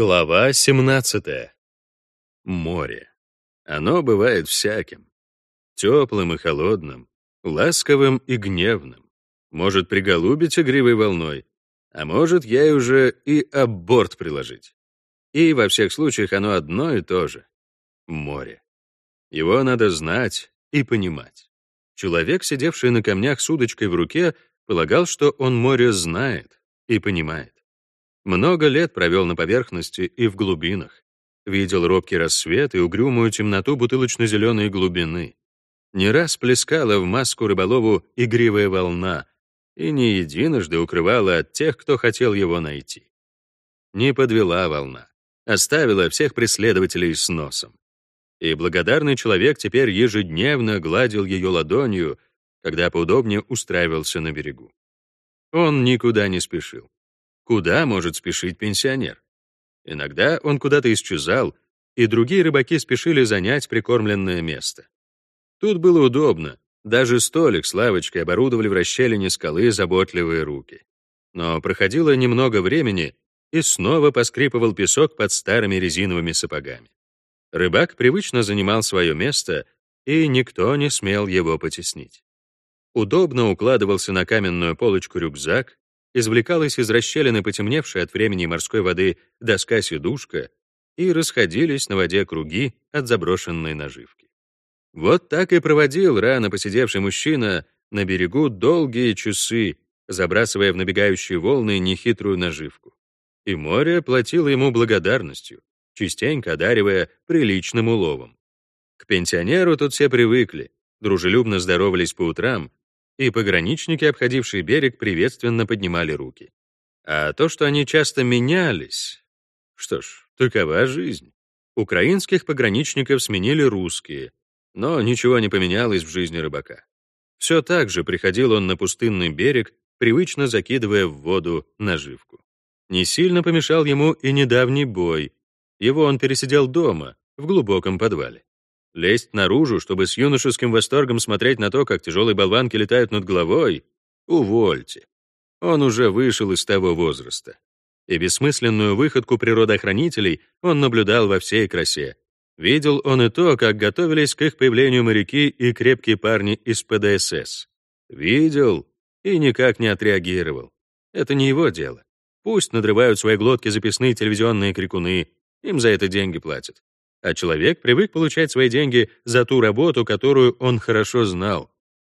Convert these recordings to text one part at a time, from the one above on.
Глава 17. Море. Оно бывает всяким. Теплым и холодным, ласковым и гневным. Может приголубить игривой волной, а может я уже и об борт приложить. И во всех случаях оно одно и то же — море. Его надо знать и понимать. Человек, сидевший на камнях с удочкой в руке, полагал, что он море знает и понимает. Много лет провел на поверхности и в глубинах. Видел робкий рассвет и угрюмую темноту бутылочно-зеленой глубины. Не раз плескала в маску рыболову игривая волна и не единожды укрывала от тех, кто хотел его найти. Не подвела волна, оставила всех преследователей с носом. И благодарный человек теперь ежедневно гладил ее ладонью, когда поудобнее устраивался на берегу. Он никуда не спешил. Куда может спешить пенсионер? Иногда он куда-то исчезал, и другие рыбаки спешили занять прикормленное место. Тут было удобно. Даже столик с лавочкой оборудовали в расщелине скалы заботливые руки. Но проходило немного времени, и снова поскрипывал песок под старыми резиновыми сапогами. Рыбак привычно занимал свое место, и никто не смел его потеснить. Удобно укладывался на каменную полочку рюкзак, извлекалась из расщелины потемневшая от времени морской воды доска-сидушка, и расходились на воде круги от заброшенной наживки. Вот так и проводил рано посидевший мужчина на берегу долгие часы, забрасывая в набегающие волны нехитрую наживку. И море платило ему благодарностью, частенько одаривая приличным уловом. К пенсионеру тут все привыкли, дружелюбно здоровались по утрам, и пограничники, обходившие берег, приветственно поднимали руки. А то, что они часто менялись... Что ж, такова жизнь. Украинских пограничников сменили русские, но ничего не поменялось в жизни рыбака. Все так же приходил он на пустынный берег, привычно закидывая в воду наживку. Не сильно помешал ему и недавний бой. Его он пересидел дома, в глубоком подвале. Лезть наружу, чтобы с юношеским восторгом смотреть на то, как тяжелые болванки летают над головой? Увольте. Он уже вышел из того возраста. И бессмысленную выходку природоохранителей он наблюдал во всей красе. Видел он и то, как готовились к их появлению моряки и крепкие парни из ПДСС. Видел и никак не отреагировал. Это не его дело. Пусть надрывают свои глотки записные телевизионные крикуны, им за это деньги платят а человек привык получать свои деньги за ту работу, которую он хорошо знал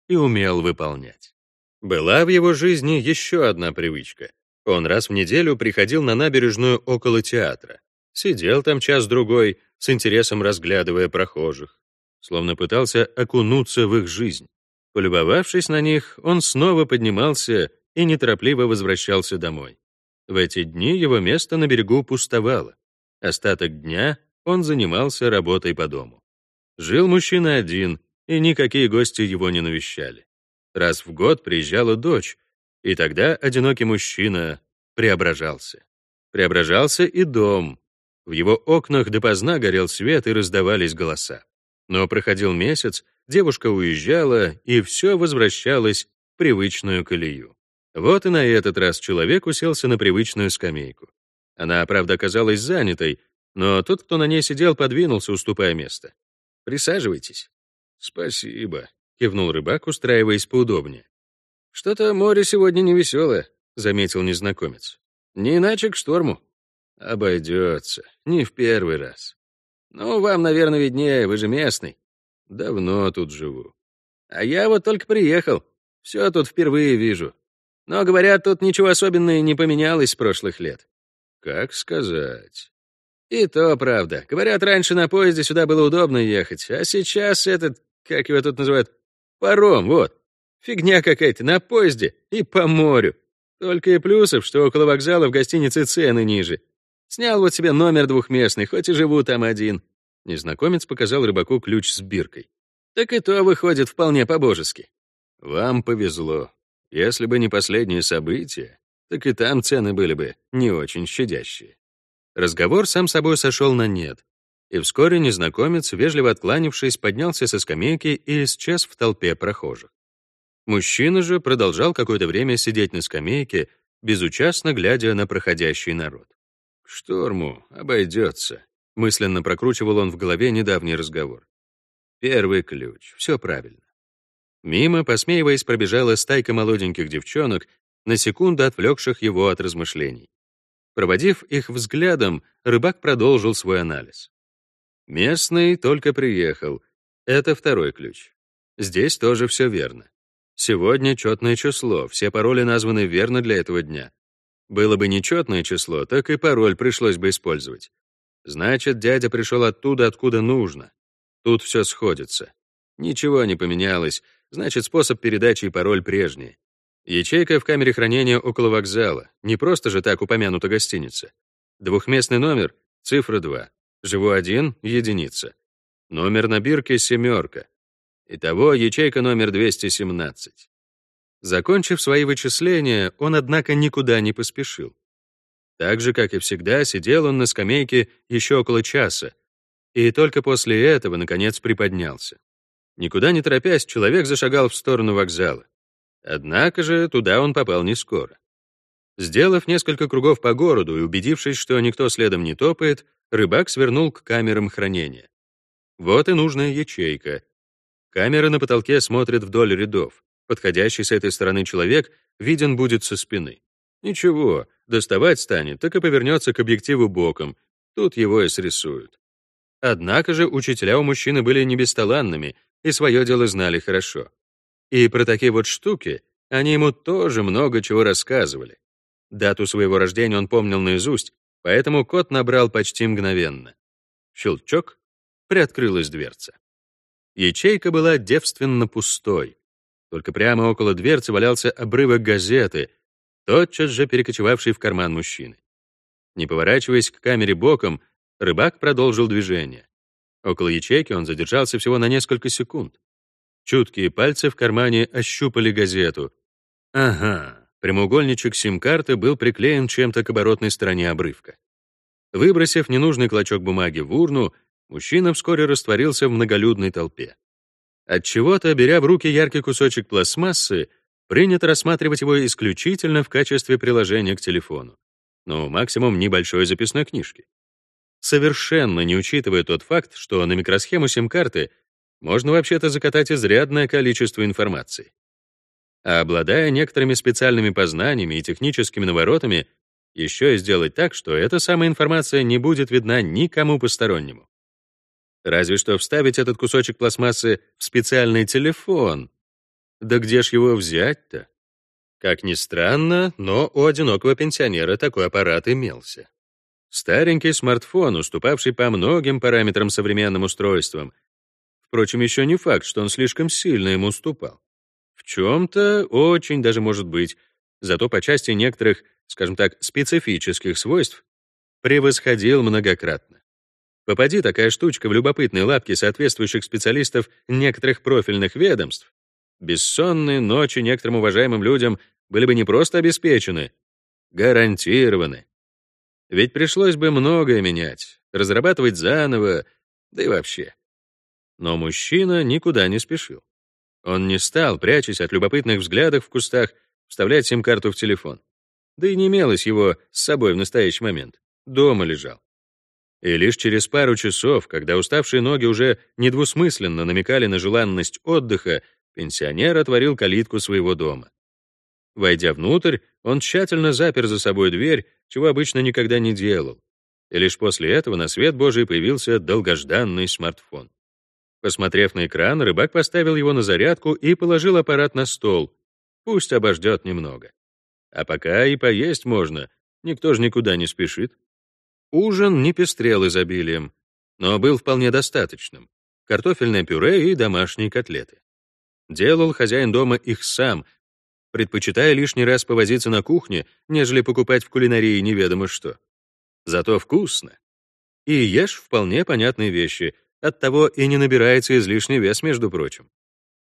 и умел выполнять. Была в его жизни еще одна привычка. Он раз в неделю приходил на набережную около театра. Сидел там час-другой, с интересом разглядывая прохожих, словно пытался окунуться в их жизнь. Полюбовавшись на них, он снова поднимался и неторопливо возвращался домой. В эти дни его место на берегу пустовало. Остаток дня он занимался работой по дому. Жил мужчина один, и никакие гости его не навещали. Раз в год приезжала дочь, и тогда одинокий мужчина преображался. Преображался и дом. В его окнах допоздна горел свет и раздавались голоса. Но проходил месяц, девушка уезжала, и все возвращалось в привычную колею. Вот и на этот раз человек уселся на привычную скамейку. Она, правда, оказалась занятой, но тот, кто на ней сидел, подвинулся, уступая место. «Присаживайтесь». «Спасибо», — кивнул рыбак, устраиваясь поудобнее. «Что-то море сегодня невеселое», — заметил незнакомец. «Не иначе к шторму». «Обойдется. Не в первый раз». «Ну, вам, наверное, виднее, вы же местный». «Давно тут живу». «А я вот только приехал. Все тут впервые вижу. Но, говорят, тут ничего особенного не поменялось с прошлых лет». «Как сказать?» И то правда. Говорят, раньше на поезде сюда было удобно ехать, а сейчас этот, как его тут называют, паром, вот. Фигня какая-то, на поезде и по морю. Только и плюсов, что около вокзала в гостинице цены ниже. Снял вот себе номер двухместный, хоть и живу там один. Незнакомец показал рыбаку ключ с биркой. Так и то выходит вполне по-божески. Вам повезло. Если бы не последние события, так и там цены были бы не очень щадящие. Разговор сам собой сошел на нет, и вскоре незнакомец, вежливо откланившись, поднялся со скамейки и исчез в толпе прохожих. Мужчина же продолжал какое-то время сидеть на скамейке, безучастно глядя на проходящий народ. Шторму обойдется. Мысленно прокручивал он в голове недавний разговор. Первый ключ. Все правильно. Мимо, посмеиваясь, пробежала стайка молоденьких девчонок, на секунду отвлекших его от размышлений. Проводив их взглядом, рыбак продолжил свой анализ. Местный только приехал. Это второй ключ. Здесь тоже все верно. Сегодня четное число, все пароли названы верно для этого дня. Было бы нечетное число, так и пароль пришлось бы использовать. Значит, дядя пришел оттуда, откуда нужно. Тут все сходится. Ничего не поменялось, значит, способ передачи и пароль прежний. Ячейка в камере хранения около вокзала. Не просто же так упомянута гостиница. Двухместный номер — цифра 2. Живу один — единица. Номер на бирке — семерка. Итого ячейка номер 217. Закончив свои вычисления, он, однако, никуда не поспешил. Так же, как и всегда, сидел он на скамейке еще около часа, и только после этого, наконец, приподнялся. Никуда не торопясь, человек зашагал в сторону вокзала. Однако же туда он попал не скоро. Сделав несколько кругов по городу и убедившись, что никто следом не топает, рыбак свернул к камерам хранения. Вот и нужная ячейка. Камера на потолке смотрит вдоль рядов. Подходящий с этой стороны человек виден будет со спины. Ничего, доставать станет, так и повернется к объективу боком. Тут его и срисуют. Однако же учителя у мужчины были не бесталанными и свое дело знали хорошо. И про такие вот штуки они ему тоже много чего рассказывали. Дату своего рождения он помнил наизусть, поэтому кот набрал почти мгновенно. Щелчок, приоткрылась дверца. Ячейка была девственно пустой. Только прямо около дверцы валялся обрывок газеты, тотчас же перекочевавший в карман мужчины. Не поворачиваясь к камере боком, рыбак продолжил движение. Около ячейки он задержался всего на несколько секунд. Чуткие пальцы в кармане ощупали газету. Ага, прямоугольничек сим-карты был приклеен чем-то к оборотной стороне обрывка. Выбросив ненужный клочок бумаги в урну, мужчина вскоре растворился в многолюдной толпе. Отчего-то, беря в руки яркий кусочек пластмассы, принято рассматривать его исключительно в качестве приложения к телефону. Ну, максимум небольшой записной книжки. Совершенно не учитывая тот факт, что на микросхему сим-карты можно вообще-то закатать изрядное количество информации. А обладая некоторыми специальными познаниями и техническими наворотами, еще и сделать так, что эта самая информация не будет видна никому постороннему. Разве что вставить этот кусочек пластмассы в специальный телефон. Да где ж его взять-то? Как ни странно, но у одинокого пенсионера такой аппарат имелся. Старенький смартфон, уступавший по многим параметрам современным устройствам, Впрочем, еще не факт, что он слишком сильно ему уступал. В чем-то очень даже может быть, зато по части некоторых, скажем так, специфических свойств превосходил многократно. Попади такая штучка в любопытные лапки соответствующих специалистов некоторых профильных ведомств, бессонные ночи некоторым уважаемым людям были бы не просто обеспечены, гарантированы. Ведь пришлось бы многое менять, разрабатывать заново, да и вообще. Но мужчина никуда не спешил. Он не стал, прячась от любопытных взглядов в кустах, вставлять сим-карту в телефон. Да и не имелось его с собой в настоящий момент. Дома лежал. И лишь через пару часов, когда уставшие ноги уже недвусмысленно намекали на желанность отдыха, пенсионер отворил калитку своего дома. Войдя внутрь, он тщательно запер за собой дверь, чего обычно никогда не делал. И лишь после этого на свет Божий появился долгожданный смартфон. Посмотрев на экран, рыбак поставил его на зарядку и положил аппарат на стол. Пусть обождет немного. А пока и поесть можно, никто же никуда не спешит. Ужин не пестрел изобилием, но был вполне достаточным. Картофельное пюре и домашние котлеты. Делал хозяин дома их сам, предпочитая лишний раз повозиться на кухне, нежели покупать в кулинарии неведомо что. Зато вкусно. И ешь вполне понятные вещи — Оттого и не набирается излишний вес, между прочим.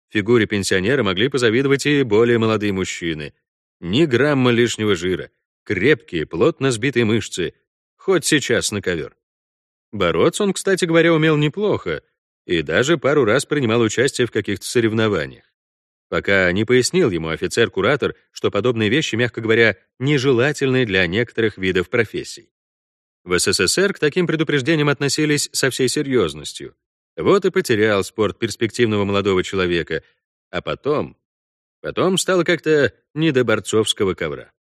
Фигуре пенсионера могли позавидовать и более молодые мужчины. Ни грамма лишнего жира, крепкие, плотно сбитые мышцы, хоть сейчас на ковер. Бороться он, кстати говоря, умел неплохо и даже пару раз принимал участие в каких-то соревнованиях. Пока не пояснил ему офицер-куратор, что подобные вещи, мягко говоря, нежелательны для некоторых видов профессий. В СССР к таким предупреждениям относились со всей серьезностью. Вот и потерял спорт перспективного молодого человека. А потом... Потом стало как-то не до борцовского ковра.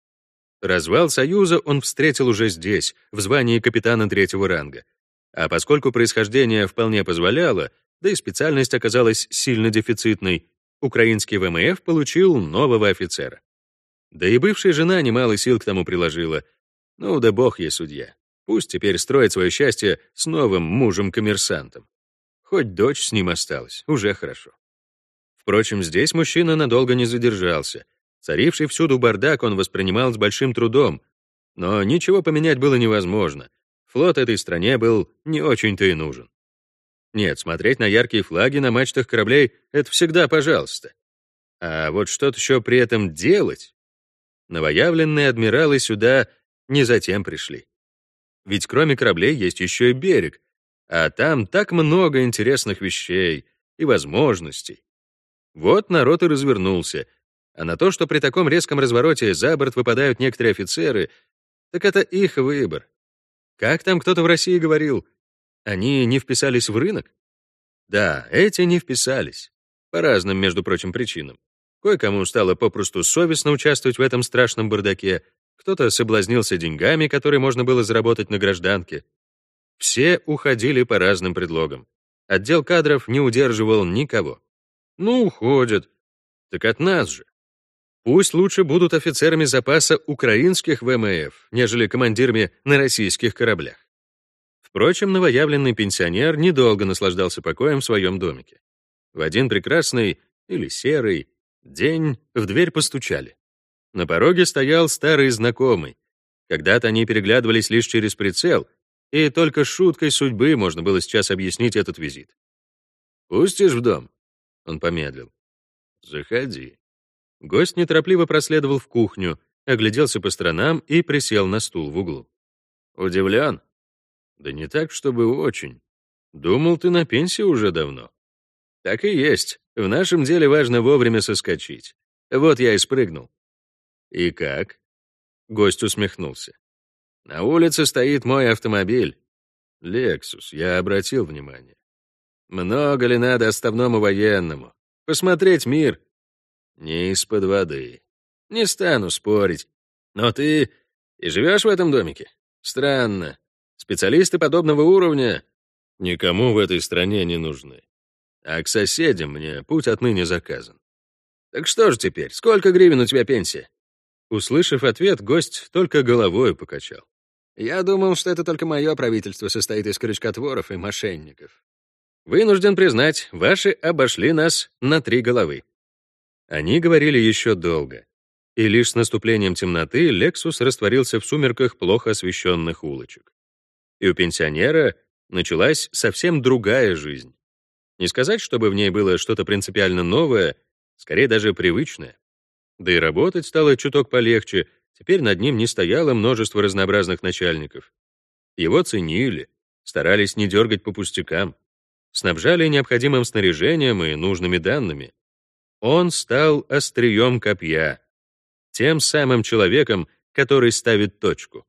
Развал Союза он встретил уже здесь, в звании капитана третьего ранга. А поскольку происхождение вполне позволяло, да и специальность оказалась сильно дефицитной, украинский ВМФ получил нового офицера. Да и бывшая жена немало сил к тому приложила. Ну да бог ей судья. Пусть теперь строит свое счастье с новым мужем-коммерсантом. Хоть дочь с ним осталась, уже хорошо. Впрочем, здесь мужчина надолго не задержался. Царивший всюду бардак он воспринимал с большим трудом. Но ничего поменять было невозможно. Флот этой стране был не очень-то и нужен. Нет, смотреть на яркие флаги на мачтах кораблей — это всегда пожалуйста. А вот что-то еще при этом делать? Новоявленные адмиралы сюда не затем пришли. Ведь кроме кораблей есть еще и берег, а там так много интересных вещей и возможностей. Вот народ и развернулся. А на то, что при таком резком развороте за борт выпадают некоторые офицеры, так это их выбор. Как там кто-то в России говорил, они не вписались в рынок? Да, эти не вписались. По разным, между прочим, причинам. Кое-кому стало попросту совестно участвовать в этом страшном бардаке, кто-то соблазнился деньгами, которые можно было заработать на гражданке. Все уходили по разным предлогам. Отдел кадров не удерживал никого. Ну, уходят. Так от нас же. Пусть лучше будут офицерами запаса украинских ВМФ, нежели командирами на российских кораблях. Впрочем, новоявленный пенсионер недолго наслаждался покоем в своем домике. В один прекрасный или серый день в дверь постучали. На пороге стоял старый знакомый. Когда-то они переглядывались лишь через прицел, и только шуткой судьбы можно было сейчас объяснить этот визит. «Пустишь в дом?» Он помедлил. «Заходи». Гость неторопливо проследовал в кухню, огляделся по сторонам и присел на стул в углу. «Удивлен?» «Да не так, чтобы очень. Думал, ты на пенсии уже давно». «Так и есть. В нашем деле важно вовремя соскочить. Вот я и спрыгнул». «И как?» Гость усмехнулся. «На улице стоит мой автомобиль. Лексус, я обратил внимание. Много ли надо оставному военному? Посмотреть мир не из-под воды. Не стану спорить. Но ты и живешь в этом домике? Странно. Специалисты подобного уровня никому в этой стране не нужны. А к соседям мне путь отныне заказан. Так что же теперь, сколько гривен у тебя пенсия? Услышав ответ, гость только головой покачал. Я думал, что это только мое правительство состоит из крючкотворов и мошенников. Вынужден признать, ваши обошли нас на три головы. Они говорили еще долго, и лишь с наступлением темноты Лексус растворился в сумерках плохо освещенных улочек. И у пенсионера началась совсем другая жизнь. Не сказать, чтобы в ней было что-то принципиально новое, скорее даже привычное. Да и работать стало чуток полегче, теперь над ним не стояло множество разнообразных начальников. Его ценили, старались не дергать по пустякам, снабжали необходимым снаряжением и нужными данными. Он стал острием копья, тем самым человеком, который ставит точку.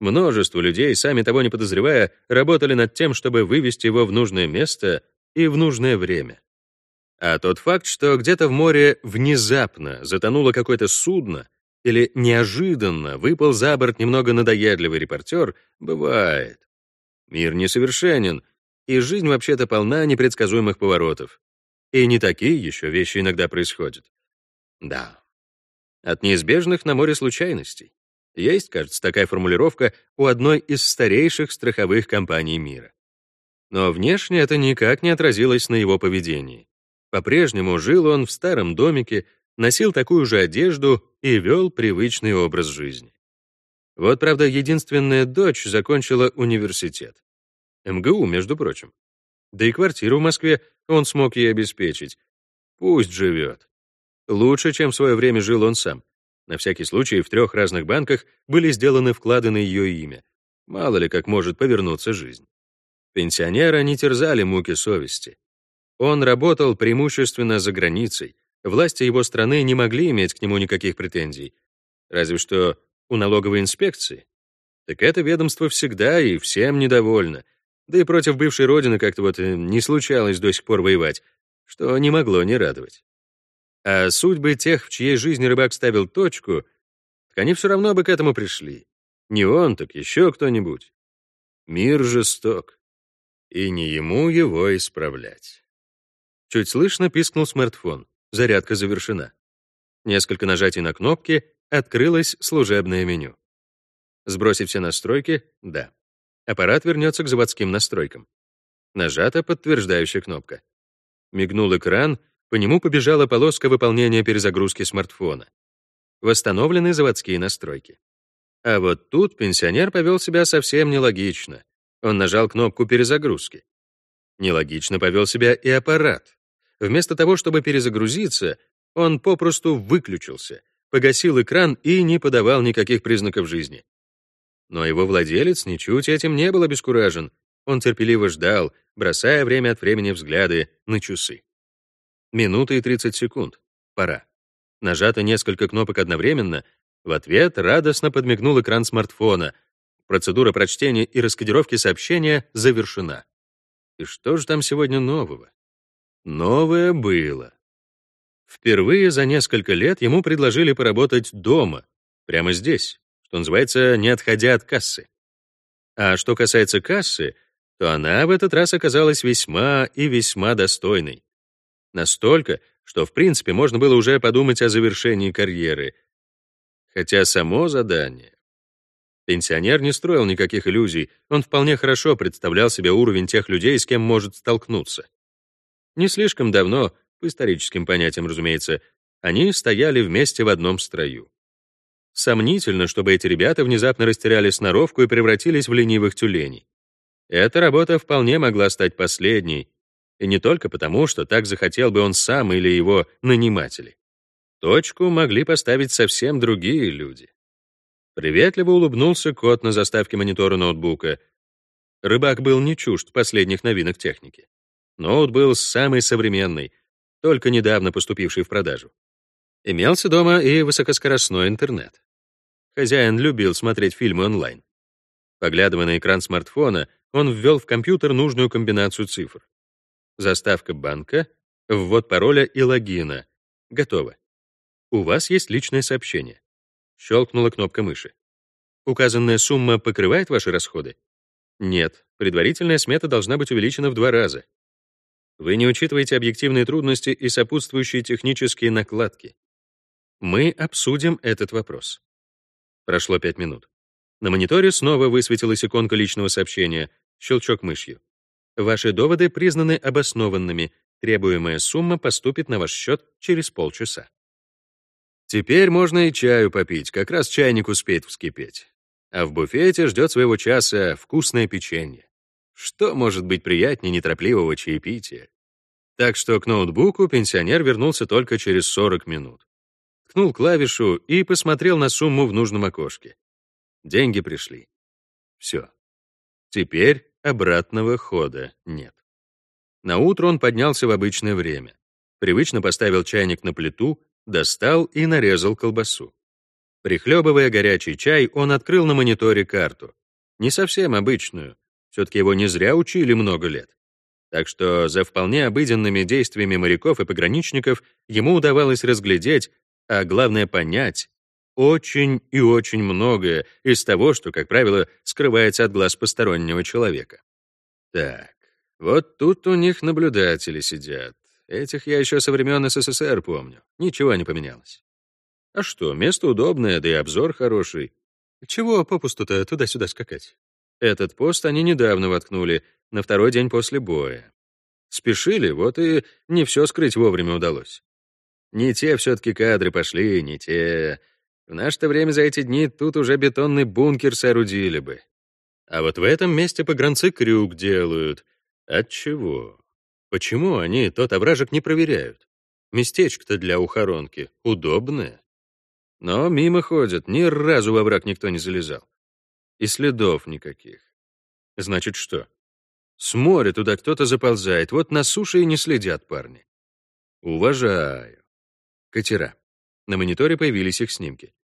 Множество людей, сами того не подозревая, работали над тем, чтобы вывести его в нужное место и в нужное время. А тот факт, что где-то в море внезапно затонуло какое-то судно или неожиданно выпал за борт немного надоедливый репортер, бывает. Мир несовершенен, и жизнь вообще-то полна непредсказуемых поворотов. И не такие еще вещи иногда происходят. Да. От неизбежных на море случайностей. Есть, кажется, такая формулировка у одной из старейших страховых компаний мира. Но внешне это никак не отразилось на его поведении. По-прежнему жил он в старом домике, носил такую же одежду и вел привычный образ жизни. Вот, правда, единственная дочь закончила университет. МГУ, между прочим. Да и квартиру в Москве он смог ей обеспечить. Пусть живет. Лучше, чем в свое время жил он сам. На всякий случай в трех разных банках были сделаны вклады на ее имя. Мало ли как может повернуться жизнь. Пенсионера не терзали муки совести. Он работал преимущественно за границей. Власти его страны не могли иметь к нему никаких претензий. Разве что у налоговой инспекции. Так это ведомство всегда и всем недовольно. Да и против бывшей родины как-то вот э, не случалось до сих пор воевать, что не могло не радовать. А судьбы тех, в чьей жизни рыбак ставил точку, так они все равно бы к этому пришли. Не он, так еще кто-нибудь. Мир жесток, и не ему его исправлять. Чуть слышно пискнул смартфон. Зарядка завершена. Несколько нажатий на кнопки, открылось служебное меню. Сбросить все настройки — да. Аппарат вернется к заводским настройкам. Нажата подтверждающая кнопка. Мигнул экран, по нему побежала полоска выполнения перезагрузки смартфона. Восстановлены заводские настройки. А вот тут пенсионер повел себя совсем нелогично. Он нажал кнопку перезагрузки. Нелогично повел себя и аппарат. Вместо того, чтобы перезагрузиться, он попросту выключился, погасил экран и не подавал никаких признаков жизни. Но его владелец ничуть этим не был обескуражен. Он терпеливо ждал, бросая время от времени взгляды на часы. Минуты и 30 секунд. Пора. Нажато несколько кнопок одновременно. В ответ радостно подмигнул экран смартфона. Процедура прочтения и раскодировки сообщения завершена. И что же там сегодня нового? Новое было. Впервые за несколько лет ему предложили поработать дома, прямо здесь, что называется, не отходя от кассы. А что касается кассы, то она в этот раз оказалась весьма и весьма достойной. Настолько, что в принципе можно было уже подумать о завершении карьеры. Хотя само задание... Пенсионер не строил никаких иллюзий, он вполне хорошо представлял себе уровень тех людей, с кем может столкнуться. Не слишком давно, по историческим понятиям, разумеется, они стояли вместе в одном строю. Сомнительно, чтобы эти ребята внезапно растеряли сноровку и превратились в ленивых тюленей. Эта работа вполне могла стать последней, и не только потому, что так захотел бы он сам или его наниматели. Точку могли поставить совсем другие люди. Приветливо улыбнулся кот на заставке монитора ноутбука. Рыбак был не чужд последних новинок техники. Ноут был самый современный, только недавно поступивший в продажу. Имелся дома и высокоскоростной интернет. Хозяин любил смотреть фильмы онлайн. Поглядывая на экран смартфона, он ввел в компьютер нужную комбинацию цифр. Заставка банка, ввод пароля и логина. Готово. У вас есть личное сообщение. Щелкнула кнопка мыши. Указанная сумма покрывает ваши расходы? Нет, предварительная смета должна быть увеличена в два раза. Вы не учитываете объективные трудности и сопутствующие технические накладки. Мы обсудим этот вопрос. Прошло пять минут. На мониторе снова высветилась иконка личного сообщения, щелчок мышью. Ваши доводы признаны обоснованными. Требуемая сумма поступит на ваш счет через полчаса. Теперь можно и чаю попить, как раз чайник успеет вскипеть. А в буфете ждет своего часа вкусное печенье. Что может быть приятнее неторопливого чаепития? Так что к ноутбуку пенсионер вернулся только через 40 минут ткнул клавишу и посмотрел на сумму в нужном окошке. Деньги пришли. Все. Теперь обратного хода нет. На утро он поднялся в обычное время. Привычно поставил чайник на плиту, достал и нарезал колбасу. Прихлебывая горячий чай, он открыл на мониторе карту. Не совсем обычную. Все-таки его не зря учили много лет. Так что за вполне обыденными действиями моряков и пограничников ему удавалось разглядеть, а главное понять очень и очень многое из того, что, как правило, скрывается от глаз постороннего человека. Так, вот тут у них наблюдатели сидят. Этих я еще со времен СССР помню. Ничего не поменялось. А что, место удобное, да и обзор хороший. Чего попусту-то туда-сюда скакать? Этот пост они недавно воткнули, на второй день после боя. Спешили, вот и не все скрыть вовремя удалось. Не те все-таки кадры пошли, не те. В наше-то время за эти дни тут уже бетонный бункер соорудили бы. А вот в этом месте погранцы крюк делают. От чего? Почему они тот овражек не проверяют? Местечко-то для ухоронки удобное. Но мимо ходят, ни разу во враг никто не залезал. И следов никаких. Значит, что? С моря туда кто-то заползает, вот на суше и не следят парни. Уважаю. Катера. На мониторе появились их снимки.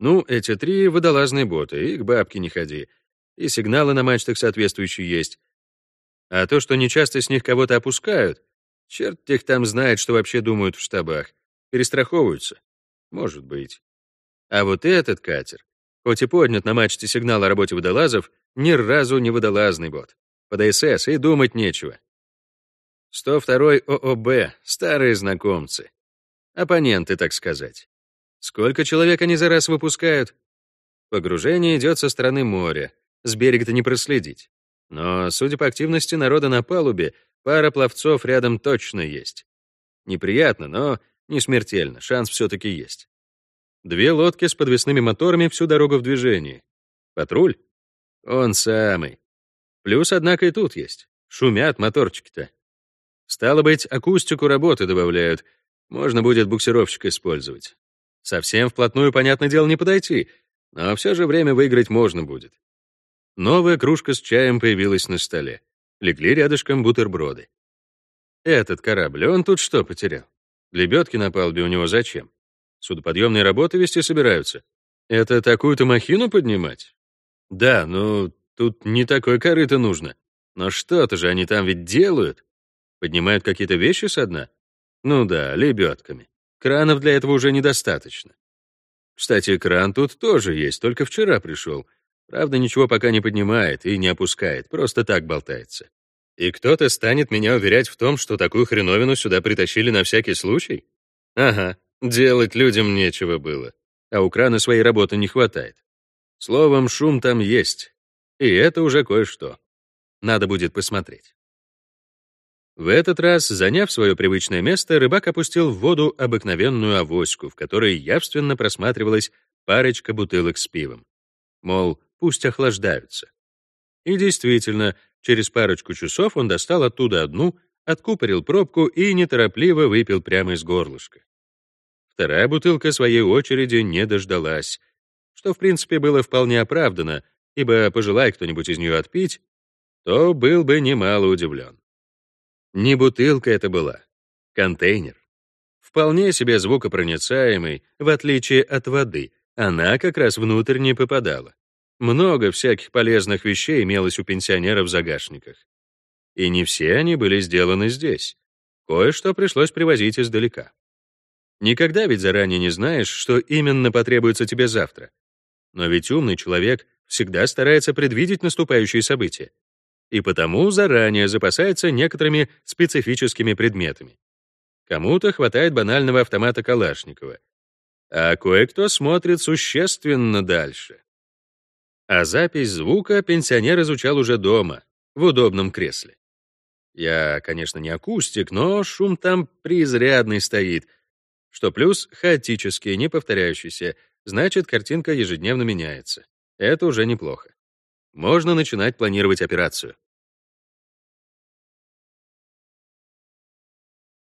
Ну, эти три — водолазные боты, их бабки не ходи. И сигналы на мачтах соответствующие есть. А то, что нечасто с них кого-то опускают, черт их там знает, что вообще думают в штабах. Перестраховываются. Может быть. А вот этот катер, хоть и поднят на мачте сигнал о работе водолазов, ни разу не водолазный бот. По ДСС и думать нечего. 102-й ООБ, старые знакомцы. Оппоненты, так сказать. Сколько человек они за раз выпускают? Погружение идет со стороны моря. С берега-то не проследить. Но, судя по активности народа на палубе, пара пловцов рядом точно есть. Неприятно, но не смертельно, шанс все-таки есть. Две лодки с подвесными моторами всю дорогу в движении. Патруль? Он самый. Плюс, однако, и тут есть. Шумят моторчики-то. Стало быть, акустику работы добавляют. Можно будет буксировщик использовать. Совсем вплотную, понятное дело, не подойти, но все же время выиграть можно будет. Новая кружка с чаем появилась на столе. Легли рядышком бутерброды. Этот корабль, он тут что потерял? Лебедки на палубе у него зачем? Судоподъемные работы вести собираются. Это такую-то махину поднимать? Да, ну, тут не такой корыто нужно. Но что-то же они там ведь делают. Поднимают какие-то вещи со дна? Ну да, лебедками. Кранов для этого уже недостаточно. Кстати, кран тут тоже есть, только вчера пришел. Правда, ничего пока не поднимает и не опускает, просто так болтается. И кто-то станет меня уверять в том, что такую хреновину сюда притащили на всякий случай? Ага, делать людям нечего было. А у крана своей работы не хватает. Словом, шум там есть. И это уже кое-что. Надо будет посмотреть. В этот раз, заняв свое привычное место, рыбак опустил в воду обыкновенную авоську, в которой явственно просматривалась парочка бутылок с пивом. Мол, пусть охлаждаются. И действительно, через парочку часов он достал оттуда одну, откупорил пробку и неторопливо выпил прямо из горлышка. Вторая бутылка своей очереди не дождалась, что, в принципе, было вполне оправдано, ибо, пожелай кто-нибудь из нее отпить, то был бы немало удивлен. Не бутылка это была, контейнер. Вполне себе звукопроницаемый, в отличие от воды, она как раз внутрь не попадала. Много всяких полезных вещей имелось у пенсионеров в загашниках. И не все они были сделаны здесь. Кое-что пришлось привозить издалека. Никогда ведь заранее не знаешь, что именно потребуется тебе завтра. Но ведь умный человек всегда старается предвидеть наступающие события и потому заранее запасается некоторыми специфическими предметами. Кому-то хватает банального автомата Калашникова, а кое-кто смотрит существенно дальше. А запись звука пенсионер изучал уже дома, в удобном кресле. Я, конечно, не акустик, но шум там преизрядный стоит, что плюс хаотический, не повторяющийся, значит, картинка ежедневно меняется. Это уже неплохо. Можно начинать планировать операцию.